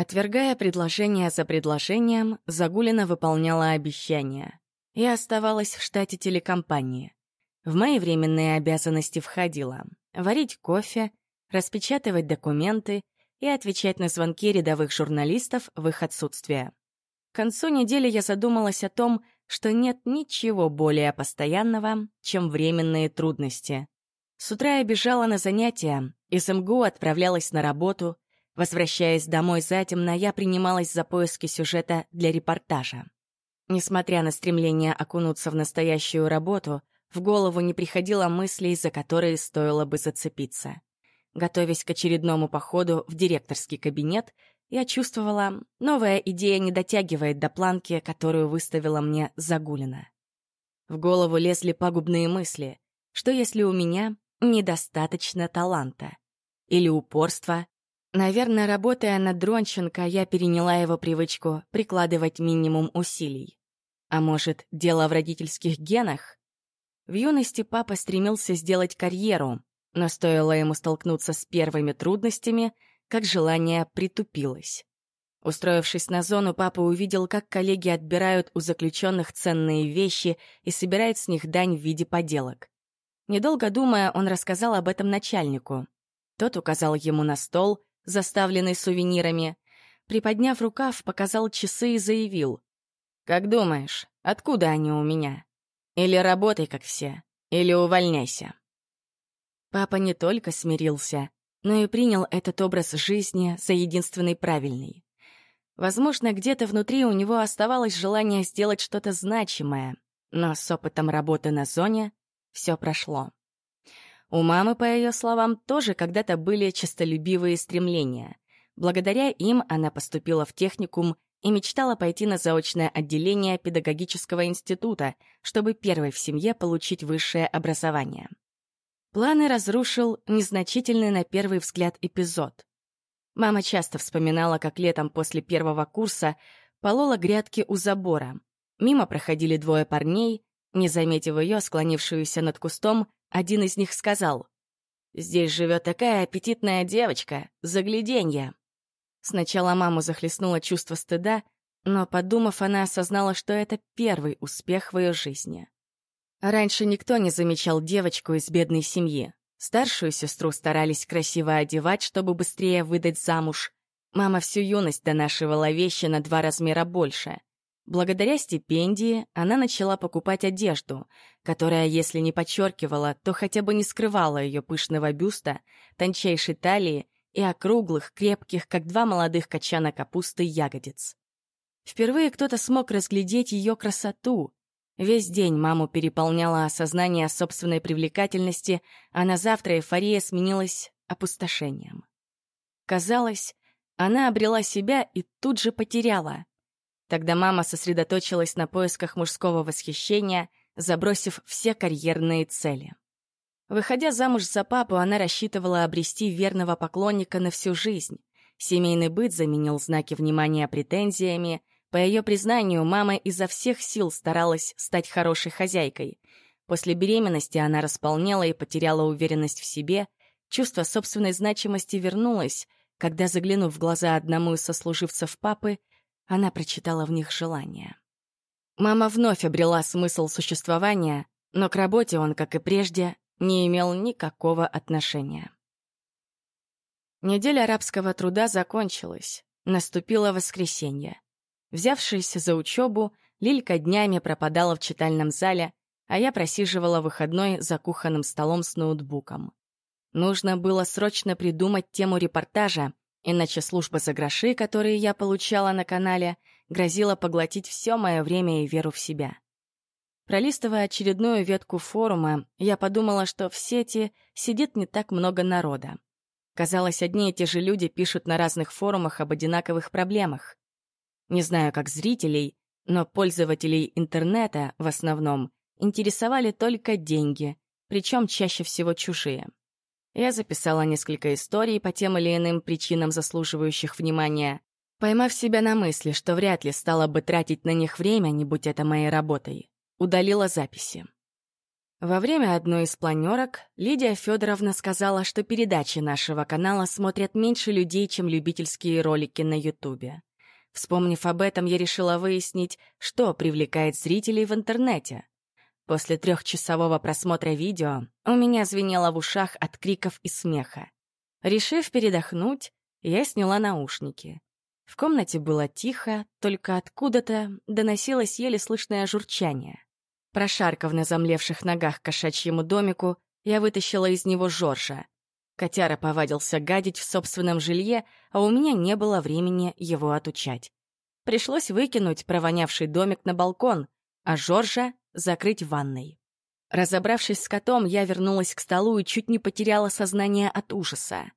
Отвергая предложение за предложением, Загулина выполняла обещания. Я оставалась в штате телекомпании. В мои временные обязанности входило варить кофе, распечатывать документы и отвечать на звонки рядовых журналистов в их отсутствие. К концу недели я задумалась о том, что нет ничего более постоянного, чем временные трудности. С утра я бежала на занятия, из МГУ отправлялась на работу. Возвращаясь домой затемно, я принималась за поиски сюжета для репортажа. Несмотря на стремление окунуться в настоящую работу, в голову не приходило мыслей, за которые стоило бы зацепиться. Готовясь к очередному походу в директорский кабинет, я чувствовала, новая идея не дотягивает до планки, которую выставила мне Загулина. В голову лезли пагубные мысли. Что если у меня недостаточно таланта? Или упорства? Наверное, работая над Дронченко, я переняла его привычку прикладывать минимум усилий. А может, дело в родительских генах? В юности папа стремился сделать карьеру, но стоило ему столкнуться с первыми трудностями, как желание притупилось. Устроившись на зону, папа увидел, как коллеги отбирают у заключенных ценные вещи и собирают с них дань в виде поделок. Недолго думая, он рассказал об этом начальнику. Тот указал ему на стол, заставленный сувенирами. Приподняв рукав, показал часы и заявил. «Как думаешь, откуда они у меня? Или работай, как все, или увольняйся». Папа не только смирился, но и принял этот образ жизни за единственный правильный. Возможно, где-то внутри у него оставалось желание сделать что-то значимое, но с опытом работы на зоне все прошло. У мамы, по ее словам, тоже когда-то были честолюбивые стремления. Благодаря им она поступила в техникум и мечтала пойти на заочное отделение педагогического института, чтобы первой в семье получить высшее образование. Планы разрушил незначительный на первый взгляд эпизод. Мама часто вспоминала, как летом после первого курса полола грядки у забора. Мимо проходили двое парней. Не заметив ее, склонившуюся над кустом, один из них сказал, «Здесь живет такая аппетитная девочка, загляденье». Сначала маму захлестнуло чувство стыда, но, подумав, она осознала, что это первый успех в ее жизни. Раньше никто не замечал девочку из бедной семьи. Старшую сестру старались красиво одевать, чтобы быстрее выдать замуж. Мама всю юность донашивала вещи на два размера больше. Благодаря стипендии она начала покупать одежду, которая, если не подчеркивала, то хотя бы не скрывала ее пышного бюста, тончайшей талии и округлых, крепких, как два молодых качана капусты, ягодиц. Впервые кто-то смог разглядеть ее красоту, Весь день маму переполняло осознание собственной привлекательности, а на завтра эйфория сменилась опустошением. Казалось, она обрела себя и тут же потеряла. Тогда мама сосредоточилась на поисках мужского восхищения, забросив все карьерные цели. Выходя замуж за папу, она рассчитывала обрести верного поклонника на всю жизнь. Семейный быт заменил знаки внимания претензиями, по ее признанию, мама изо всех сил старалась стать хорошей хозяйкой. После беременности она располнела и потеряла уверенность в себе, чувство собственной значимости вернулось, когда, заглянув в глаза одному из сослуживцев папы, она прочитала в них желание. Мама вновь обрела смысл существования, но к работе он, как и прежде, не имел никакого отношения. Неделя арабского труда закончилась. Наступило воскресенье. Взявшись за учебу, Лилька днями пропадала в читальном зале, а я просиживала выходной за кухонным столом с ноутбуком. Нужно было срочно придумать тему репортажа, иначе служба за гроши, которые я получала на канале, грозила поглотить все мое время и веру в себя. Пролистывая очередную ветку форума, я подумала, что в сети сидит не так много народа. Казалось, одни и те же люди пишут на разных форумах об одинаковых проблемах. Не знаю, как зрителей, но пользователей интернета в основном интересовали только деньги, причем чаще всего чужие. Я записала несколько историй по тем или иным причинам, заслуживающих внимания, поймав себя на мысли, что вряд ли стала бы тратить на них время, не будь это моей работой. Удалила записи. Во время одной из планерок Лидия Федоровна сказала, что передачи нашего канала смотрят меньше людей, чем любительские ролики на Ютубе. Вспомнив об этом, я решила выяснить, что привлекает зрителей в интернете. После трехчасового просмотра видео у меня звенело в ушах от криков и смеха. Решив передохнуть, я сняла наушники. В комнате было тихо, только откуда-то доносилось еле слышное журчание. Прошаркав на замлевших ногах кошачьему домику, я вытащила из него Жоржа. Котяра повадился гадить в собственном жилье, а у меня не было времени его отучать. Пришлось выкинуть провонявший домик на балкон, а Жоржа закрыть ванной. Разобравшись с котом, я вернулась к столу и чуть не потеряла сознание от ужаса.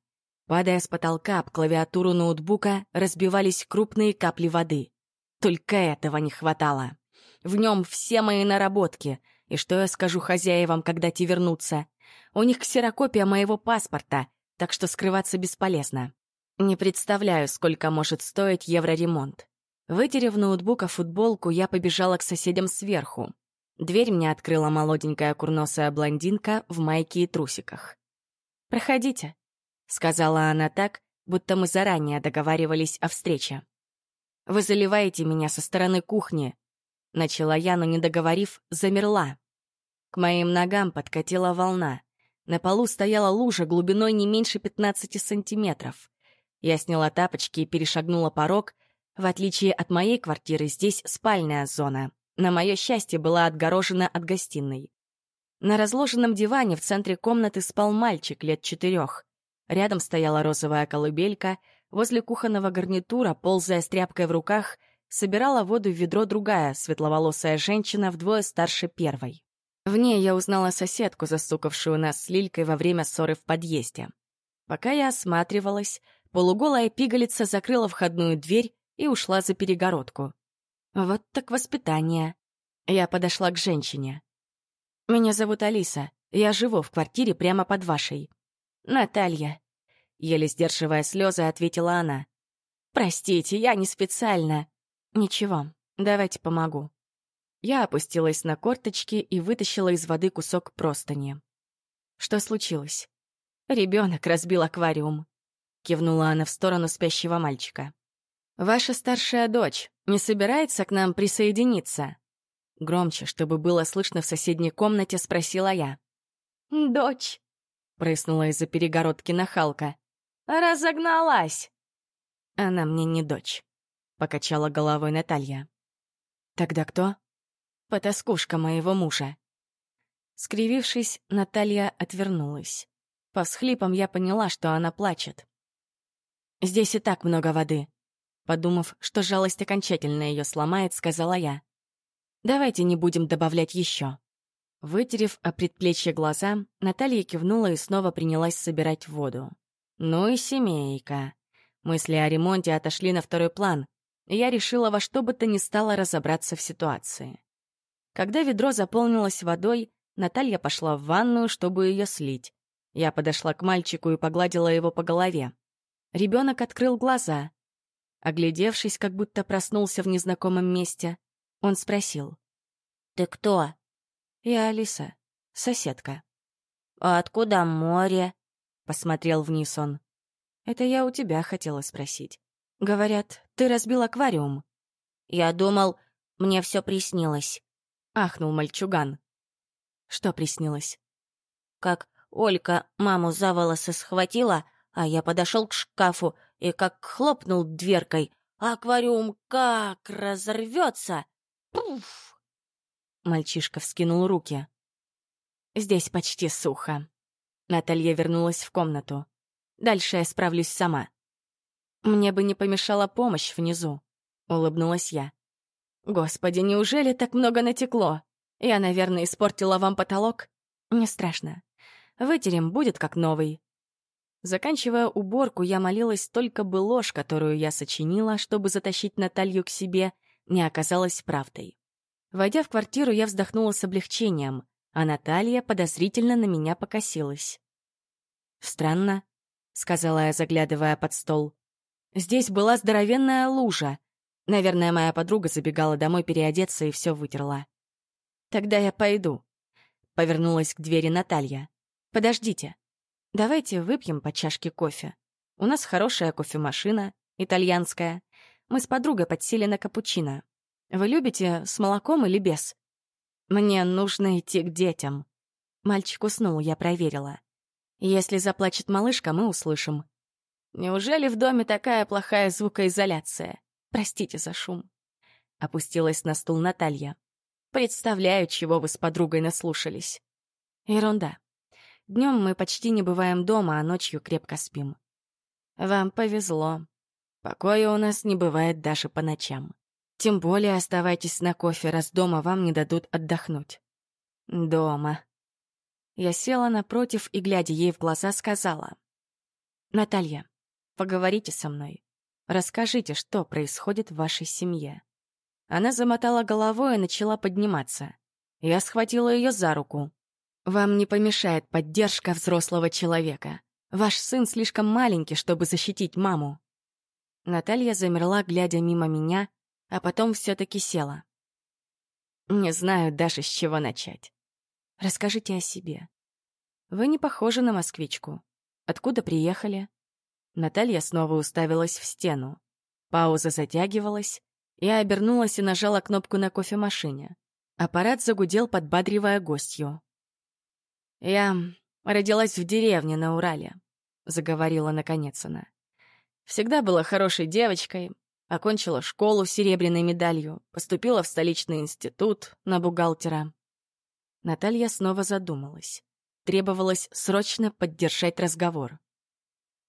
Падая с потолка об клавиатуру ноутбука, разбивались крупные капли воды. Только этого не хватало. В нем все мои наработки. И что я скажу хозяевам, когда те вернутся? У них ксерокопия моего паспорта, так что скрываться бесполезно. Не представляю, сколько может стоить евроремонт. Вытерев ноутбука футболку, я побежала к соседям сверху. Дверь мне открыла молоденькая курносая блондинка в майке и трусиках. «Проходите», — сказала она так, будто мы заранее договаривались о встрече. «Вы заливаете меня со стороны кухни, Начала я, но не договорив, замерла. К моим ногам подкатила волна. На полу стояла лужа глубиной не меньше 15 сантиметров. Я сняла тапочки и перешагнула порог. В отличие от моей квартиры, здесь спальная зона. На мое счастье, была отгорожена от гостиной. На разложенном диване в центре комнаты спал мальчик лет четырех. Рядом стояла розовая колыбелька, возле кухонного гарнитура, ползая с тряпкой в руках — собирала воду в ведро другая, светловолосая женщина, вдвое старше первой. В ней я узнала соседку, застукавшую нас с Лилькой во время ссоры в подъезде. Пока я осматривалась, полуголая пигалица закрыла входную дверь и ушла за перегородку. Вот так воспитание. Я подошла к женщине. «Меня зовут Алиса. Я живу в квартире прямо под вашей». «Наталья», — еле сдерживая слезы, ответила она. «Простите, я не специально. «Ничего, давайте помогу». Я опустилась на корточки и вытащила из воды кусок простыни. «Что случилось?» «Ребенок разбил аквариум», — кивнула она в сторону спящего мальчика. «Ваша старшая дочь не собирается к нам присоединиться?» Громче, чтобы было слышно в соседней комнате, спросила я. «Дочь», — прыснула из-за перегородки нахалка. «Разогналась!» «Она мне не дочь». — покачала головой Наталья. «Тогда кто?» «Потаскушка моего мужа». Скривившись, Наталья отвернулась. По всхлипам я поняла, что она плачет. «Здесь и так много воды», — подумав, что жалость окончательно ее сломает, сказала я. «Давайте не будем добавлять еще». Вытерев о предплечье глаза, Наталья кивнула и снова принялась собирать воду. «Ну и семейка». Мысли о ремонте отошли на второй план я решила во что бы то ни стало разобраться в ситуации. Когда ведро заполнилось водой, Наталья пошла в ванную, чтобы ее слить. Я подошла к мальчику и погладила его по голове. Ребенок открыл глаза. Оглядевшись, как будто проснулся в незнакомом месте, он спросил. «Ты кто?» «Я Алиса, соседка». «А откуда море?» — посмотрел вниз он. «Это я у тебя хотела спросить. Говорят, ты разбил аквариум. Я думал, мне все приснилось. Ахнул мальчуган. Что приснилось? Как Олька маму за волосы схватила, а я подошел к шкафу и как хлопнул дверкой, аквариум как разорвется. Пуф! Мальчишка вскинул руки. Здесь почти сухо. Наталья вернулась в комнату. Дальше я справлюсь сама. «Мне бы не помешала помощь внизу», — улыбнулась я. «Господи, неужели так много натекло? Я, наверное, испортила вам потолок? Не страшно. Вытерем, будет как новый». Заканчивая уборку, я молилась только бы ложь, которую я сочинила, чтобы затащить Наталью к себе, не оказалась правдой. Войдя в квартиру, я вздохнула с облегчением, а Наталья подозрительно на меня покосилась. «Странно», — сказала я, заглядывая под стол. Здесь была здоровенная лужа. Наверное, моя подруга забегала домой переодеться и все вытерла. Тогда я пойду. — повернулась к двери Наталья. «Подождите. Давайте выпьем по чашке кофе. У нас хорошая кофемашина, итальянская. Мы с подругой подсели на капучино. Вы любите с молоком или без? Мне нужно идти к детям. Мальчик уснул, я проверила. Если заплачет малышка, мы услышим. Неужели в доме такая плохая звукоизоляция? Простите за шум. Опустилась на стул Наталья. Представляю, чего вы с подругой наслушались. Ерунда. Днем мы почти не бываем дома, а ночью крепко спим. Вам повезло. Покоя у нас не бывает даже по ночам. Тем более оставайтесь на кофе, раз дома вам не дадут отдохнуть. Дома. Я села напротив и, глядя ей в глаза, сказала. «Наталья, поговорите со мной. Расскажите, что происходит в вашей семье». Она замотала головой и начала подниматься. Я схватила ее за руку. «Вам не помешает поддержка взрослого человека. Ваш сын слишком маленький, чтобы защитить маму». Наталья замерла, глядя мимо меня, а потом все таки села. «Не знаю даже, с чего начать. Расскажите о себе. Вы не похожи на москвичку. Откуда приехали?» Наталья снова уставилась в стену. Пауза затягивалась. Я обернулась и нажала кнопку на кофемашине. Аппарат загудел, подбадривая гостью. «Я родилась в деревне на Урале», — заговорила наконец она. «Всегда была хорошей девочкой, окончила школу с серебряной медалью, поступила в столичный институт на бухгалтера. Наталья снова задумалась. Требовалось срочно поддержать разговор.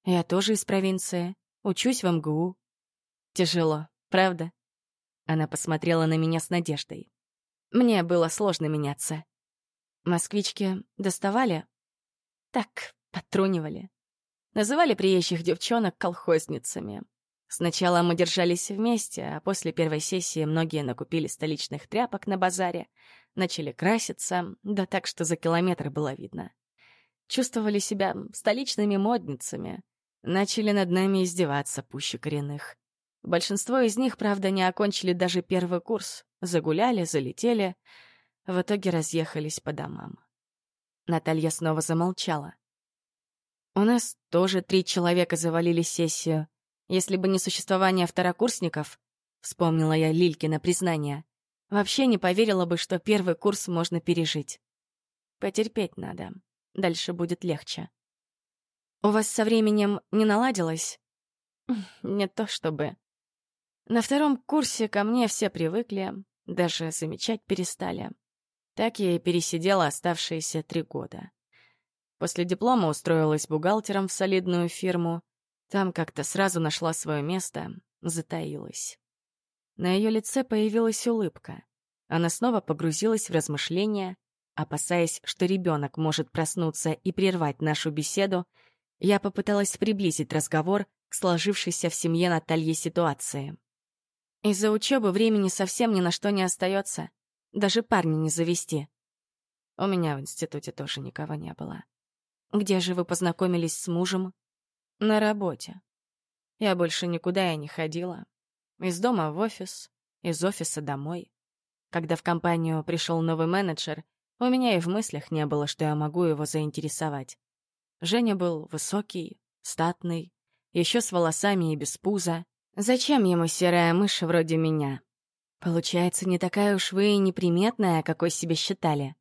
«Я тоже из провинции. Учусь в МГУ. Тяжело, правда?» Она посмотрела на меня с надеждой. Мне было сложно меняться. Москвички доставали? Так, потрунивали. Называли приезжих девчонок колхозницами. Сначала мы держались вместе, а после первой сессии многие накупили столичных тряпок на базаре, начали краситься, да так, что за километр было видно. Чувствовали себя столичными модницами, начали над нами издеваться пуще коренных. Большинство из них, правда, не окончили даже первый курс, загуляли, залетели, в итоге разъехались по домам. Наталья снова замолчала. У нас тоже три человека завалили сессию. Если бы не существование второкурсников, вспомнила я Лилькино признание, вообще не поверила бы, что первый курс можно пережить. Потерпеть надо, дальше будет легче. У вас со временем не наладилось? Не то чтобы. На втором курсе ко мне все привыкли, даже замечать перестали. Так я и пересидела оставшиеся три года. После диплома устроилась бухгалтером в солидную фирму, там как-то сразу нашла свое место, затаилась. На ее лице появилась улыбка. Она снова погрузилась в размышления. Опасаясь, что ребенок может проснуться и прервать нашу беседу, я попыталась приблизить разговор к сложившейся в семье Натальи ситуации. Из-за учебы времени совсем ни на что не остается, даже парня не завести. У меня в институте тоже никого не было. Где же вы познакомились с мужем? На работе. Я больше никуда и не ходила. Из дома в офис, из офиса домой. Когда в компанию пришел новый менеджер, у меня и в мыслях не было, что я могу его заинтересовать. Женя был высокий, статный, еще с волосами и без пуза. Зачем ему серая мышь вроде меня? Получается, не такая уж вы и неприметная, какой себе считали.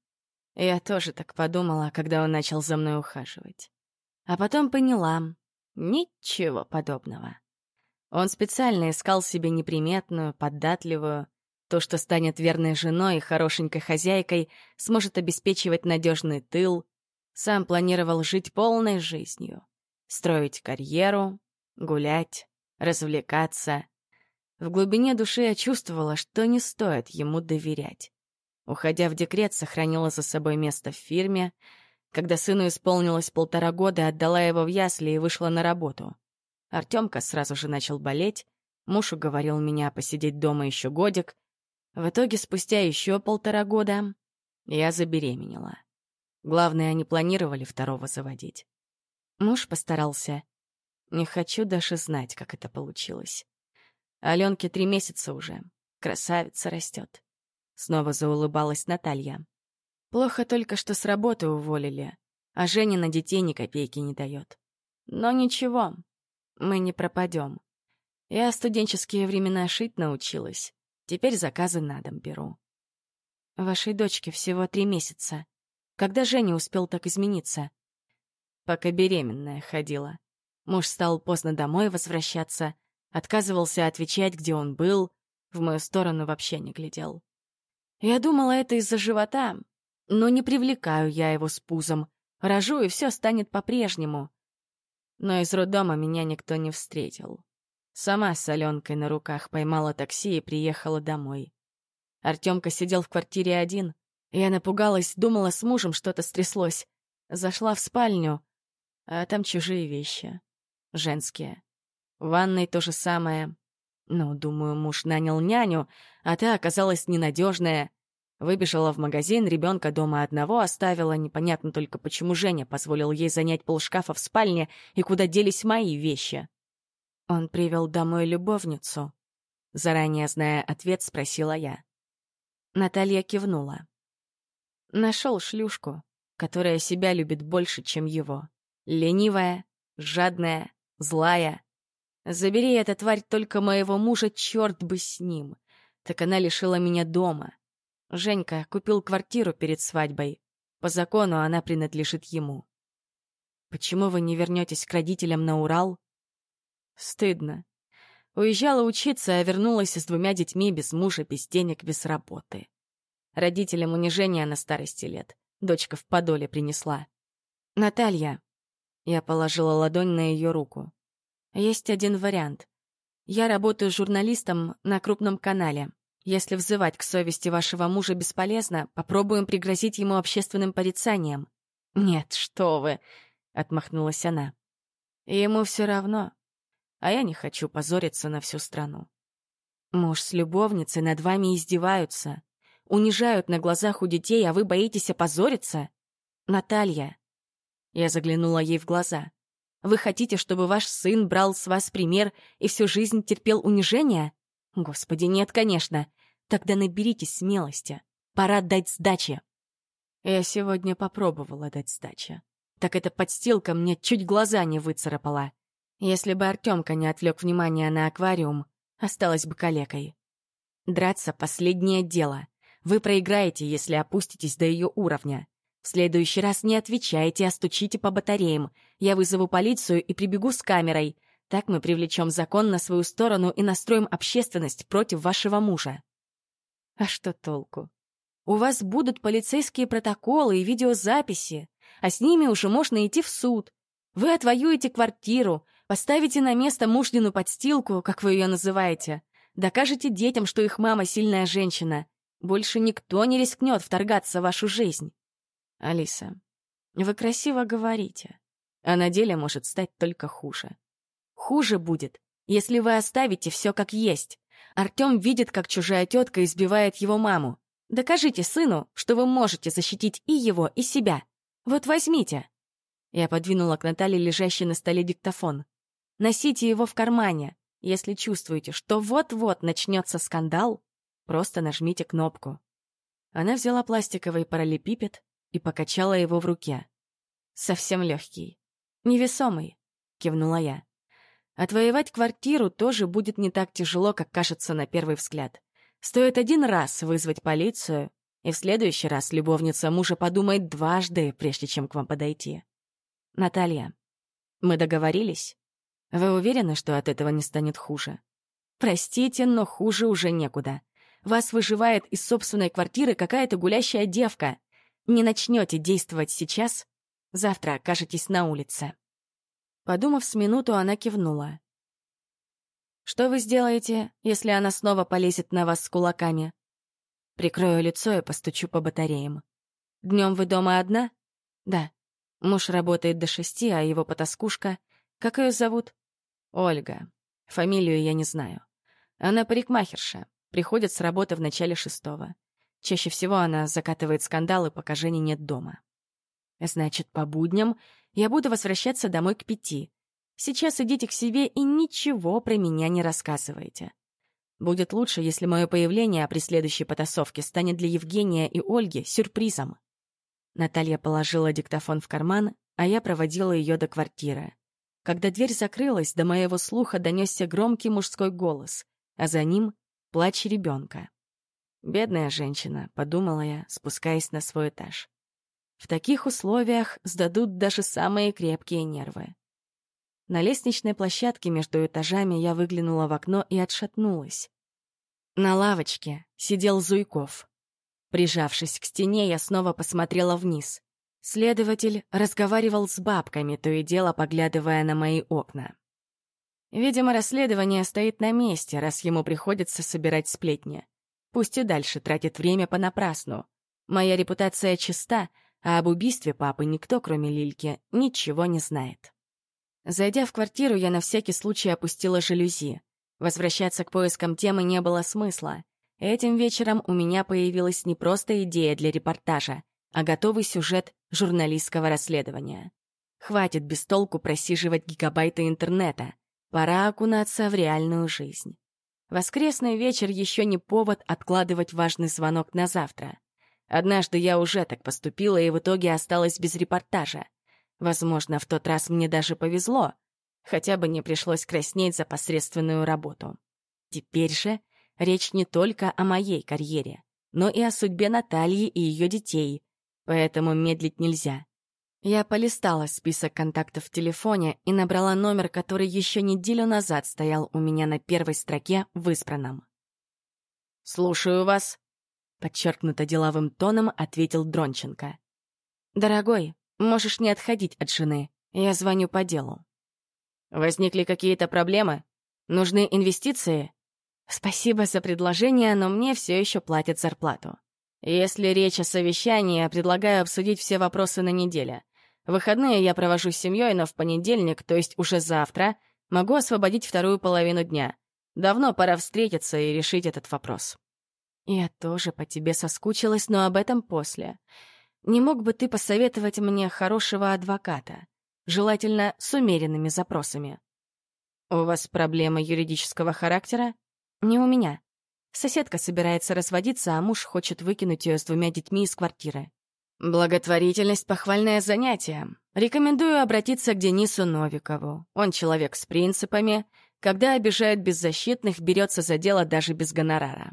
Я тоже так подумала, когда он начал за мной ухаживать. А потом поняла, Ничего подобного. Он специально искал себе неприметную, податливую, то, что станет верной женой и хорошенькой хозяйкой, сможет обеспечивать надежный тыл, сам планировал жить полной жизнью, строить карьеру, гулять, развлекаться. В глубине души я чувствовала, что не стоит ему доверять. Уходя в декрет, сохранила за собой место в фирме — когда сыну исполнилось полтора года, отдала его в ясли и вышла на работу. Артемка сразу же начал болеть, муж уговорил меня посидеть дома еще годик. В итоге, спустя еще полтора года, я забеременела. Главное, они планировали второго заводить. Муж постарался. Не хочу даже знать, как это получилось. Аленке три месяца уже. Красавица растет. Снова заулыбалась Наталья. Плохо только, что с работы уволили, а Женя на детей ни копейки не дает. Но ничего, мы не пропадем. Я студенческие времена шить научилась. Теперь заказы на дом беру. Вашей дочке всего три месяца. Когда Женя успел так измениться? Пока беременная ходила. Муж стал поздно домой возвращаться, отказывался отвечать, где он был, в мою сторону вообще не глядел. Я думала, это из-за живота, но не привлекаю я его с пузом. Рожу, и все станет по-прежнему. Но из роддома меня никто не встретил. Сама с Аленкой на руках поймала такси и приехала домой. Артемка сидел в квартире один. Я напугалась, думала, с мужем что-то стряслось. Зашла в спальню, а там чужие вещи. Женские. В ванной то же самое. Ну, думаю, муж нанял няню, а та оказалась ненадежная. Выбежала в магазин, ребенка дома одного оставила, непонятно только, почему Женя позволил ей занять полшкафа в спальне и куда делись мои вещи. Он привел домой любовницу. Заранее зная ответ, спросила я. Наталья кивнула. Нашел шлюшку, которая себя любит больше, чем его. Ленивая, жадная, злая. Забери эта тварь только моего мужа, черт бы с ним. Так она лишила меня дома. Женька купил квартиру перед свадьбой. По закону она принадлежит ему. Почему вы не вернетесь к родителям на Урал? Стыдно. Уезжала учиться, а вернулась с двумя детьми без мужа, без денег, без работы. Родителям унижение на старости лет. Дочка в подоле принесла. «Наталья». Я положила ладонь на ее руку. «Есть один вариант. Я работаю журналистом на крупном канале. Если взывать к совести вашего мужа бесполезно, попробуем пригрозить ему общественным порицанием». «Нет, что вы!» — отмахнулась она. «Ему все равно а я не хочу позориться на всю страну. Муж с любовницей над вами издеваются, унижают на глазах у детей, а вы боитесь опозориться? Наталья. Я заглянула ей в глаза. Вы хотите, чтобы ваш сын брал с вас пример и всю жизнь терпел унижение? Господи, нет, конечно. Тогда наберитесь смелости. Пора дать сдачи. Я сегодня попробовала дать сдачи. Так эта подстилка мне чуть глаза не выцарапала. Если бы Артемка не отвлек внимание на аквариум, осталась бы калекой. Драться — последнее дело. Вы проиграете, если опуститесь до ее уровня. В следующий раз не отвечайте, а стучите по батареям. Я вызову полицию и прибегу с камерой. Так мы привлечем закон на свою сторону и настроим общественность против вашего мужа. А что толку? У вас будут полицейские протоколы и видеозаписи, а с ними уже можно идти в суд. Вы отвоюете квартиру, Поставите на место мужнину подстилку, как вы ее называете. Докажете детям, что их мама сильная женщина. Больше никто не рискнет вторгаться в вашу жизнь. Алиса, вы красиво говорите, а на деле может стать только хуже. Хуже будет, если вы оставите все как есть. Артем видит, как чужая тетка избивает его маму. Докажите сыну, что вы можете защитить и его, и себя. Вот возьмите. Я подвинула к Наталье лежащий на столе диктофон. Носите его в кармане. Если чувствуете, что вот-вот начнется скандал, просто нажмите кнопку. Она взяла пластиковый параллелепипед и покачала его в руке. Совсем легкий. Невесомый, кивнула я. Отвоевать квартиру тоже будет не так тяжело, как кажется на первый взгляд. Стоит один раз вызвать полицию, и в следующий раз любовница мужа подумает дважды, прежде чем к вам подойти. Наталья, мы договорились? Вы уверены, что от этого не станет хуже? Простите, но хуже уже некуда. Вас выживает из собственной квартиры какая-то гулящая девка. Не начнете действовать сейчас, завтра окажетесь на улице. Подумав с минуту, она кивнула. «Что вы сделаете, если она снова полезет на вас с кулаками?» Прикрою лицо и постучу по батареям. Днем вы дома одна? Да. Муж работает до шести, а его потаскушка... Как ее зовут? Ольга. Фамилию я не знаю. Она парикмахерша. Приходит с работы в начале шестого. Чаще всего она закатывает скандалы, пока Жени нет дома. Значит, по будням я буду возвращаться домой к пяти. Сейчас идите к себе и ничего про меня не рассказывайте. Будет лучше, если мое появление при следующей потасовке станет для Евгения и Ольги сюрпризом. Наталья положила диктофон в карман, а я проводила ее до квартиры. Когда дверь закрылась, до моего слуха донесся громкий мужской голос, а за ним — плач ребенка. «Бедная женщина», — подумала я, спускаясь на свой этаж. В таких условиях сдадут даже самые крепкие нервы. На лестничной площадке между этажами я выглянула в окно и отшатнулась. На лавочке сидел Зуйков. Прижавшись к стене, я снова посмотрела вниз. Следователь разговаривал с бабками, то и дело поглядывая на мои окна. Видимо, расследование стоит на месте, раз ему приходится собирать сплетни. Пусть и дальше тратит время понапрасну. Моя репутация чиста, а об убийстве папы никто, кроме Лильки, ничего не знает. Зайдя в квартиру, я на всякий случай опустила жалюзи. Возвращаться к поискам темы не было смысла. Этим вечером у меня появилась не просто идея для репортажа, а готовый сюжет журналистского расследования. Хватит без толку просиживать гигабайты интернета. Пора окунаться в реальную жизнь. Воскресный вечер еще не повод откладывать важный звонок на завтра. Однажды я уже так поступила и в итоге осталась без репортажа. Возможно, в тот раз мне даже повезло. Хотя бы не пришлось краснеть за посредственную работу. Теперь же речь не только о моей карьере, но и о судьбе Натальи и ее детей, поэтому медлить нельзя. Я полистала список контактов в телефоне и набрала номер, который еще неделю назад стоял у меня на первой строке в избранном. «Слушаю вас», — подчеркнуто деловым тоном ответил Дронченко. «Дорогой, можешь не отходить от жены. Я звоню по делу». «Возникли какие-то проблемы? Нужны инвестиции?» Спасибо за предложение, но мне все еще платят зарплату. Если речь о совещании, предлагаю обсудить все вопросы на неделе. Выходные я провожу с семьей, но в понедельник, то есть уже завтра, могу освободить вторую половину дня. Давно пора встретиться и решить этот вопрос. Я тоже по тебе соскучилась, но об этом после. Не мог бы ты посоветовать мне хорошего адвоката? Желательно с умеренными запросами. У вас проблемы юридического характера? Не у меня. Соседка собирается разводиться, а муж хочет выкинуть ее с двумя детьми из квартиры. Благотворительность — похвальное занятие. Рекомендую обратиться к Денису Новикову. Он человек с принципами. Когда обижают беззащитных, берется за дело даже без гонорара.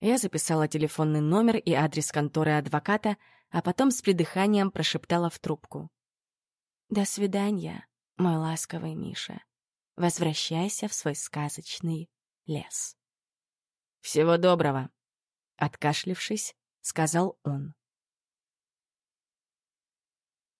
Я записала телефонный номер и адрес конторы адвоката, а потом с придыханием прошептала в трубку. «До свидания, мой ласковый Миша. Возвращайся в свой сказочный лес. «Всего доброго!» — откашлившись, сказал он.